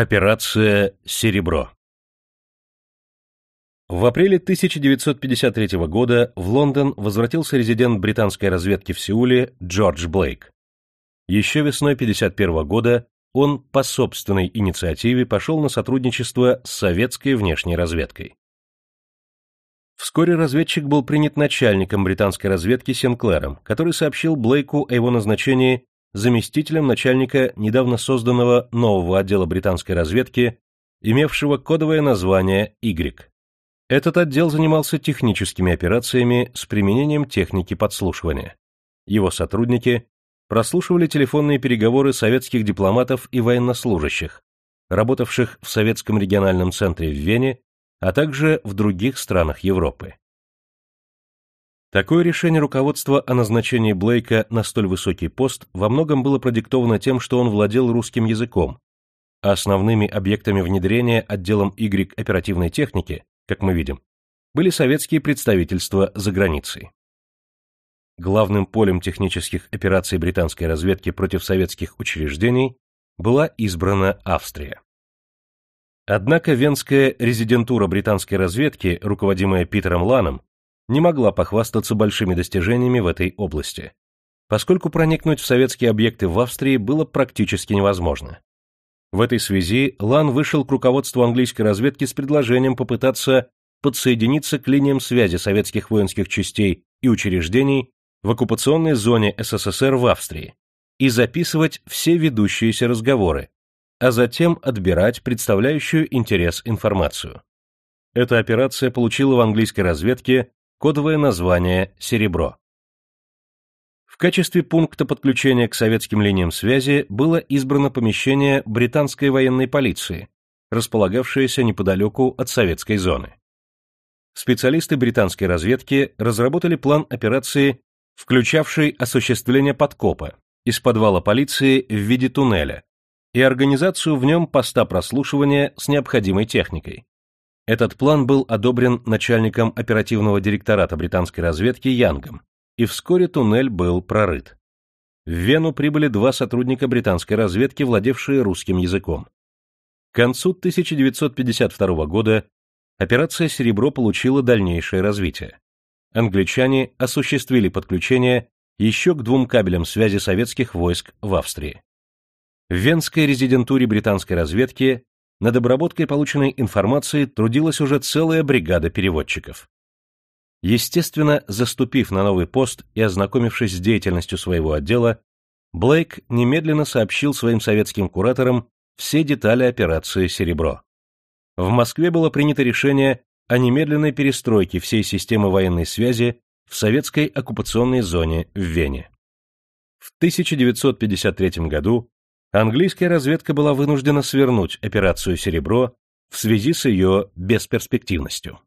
Операция «Серебро» В апреле 1953 года в Лондон возвратился резидент британской разведки в Сеуле Джордж Блейк. Еще весной 1951 года он по собственной инициативе пошел на сотрудничество с советской внешней разведкой. Вскоре разведчик был принят начальником британской разведки Сенклером, который сообщил Блейку о его назначении заместителем начальника недавно созданного нового отдела британской разведки, имевшего кодовое название Y. Этот отдел занимался техническими операциями с применением техники подслушивания. Его сотрудники прослушивали телефонные переговоры советских дипломатов и военнослужащих, работавших в Советском региональном центре в Вене, а также в других странах Европы. Такое решение руководства о назначении Блейка на столь высокий пост во многом было продиктовано тем, что он владел русским языком, а основными объектами внедрения отделом Y оперативной техники, как мы видим, были советские представительства за границей. Главным полем технических операций британской разведки против советских учреждений была избрана Австрия. Однако Венская резидентура британской разведки, руководимая Питером Ланом, не могла похвастаться большими достижениями в этой области, поскольку проникнуть в советские объекты в Австрии было практически невозможно. В этой связи Лан вышел к руководству английской разведки с предложением попытаться подсоединиться к линиям связи советских воинских частей и учреждений в оккупационной зоне СССР в Австрии и записывать все ведущиеся разговоры, а затем отбирать представляющую интерес информацию. Эта операция получила в английской разведке кодовое название «Серебро». В качестве пункта подключения к советским линиям связи было избрано помещение британской военной полиции, располагавшееся неподалеку от советской зоны. Специалисты британской разведки разработали план операции, включавший осуществление подкопа из подвала полиции в виде туннеля и организацию в нем поста прослушивания с необходимой техникой. Этот план был одобрен начальником оперативного директората британской разведки Янгом, и вскоре туннель был прорыт. В Вену прибыли два сотрудника британской разведки, владевшие русским языком. К концу 1952 года операция «Серебро» получила дальнейшее развитие. Англичане осуществили подключение еще к двум кабелям связи советских войск в Австрии. В Венской резидентуре британской разведки над обработкой полученной информации трудилась уже целая бригада переводчиков. Естественно, заступив на новый пост и ознакомившись с деятельностью своего отдела, Блейк немедленно сообщил своим советским кураторам все детали операции «Серебро». В Москве было принято решение о немедленной перестройке всей системы военной связи в советской оккупационной зоне в Вене. В 1953 году английская разведка была вынуждена свернуть операцию «Серебро» в связи с ее бесперспективностью.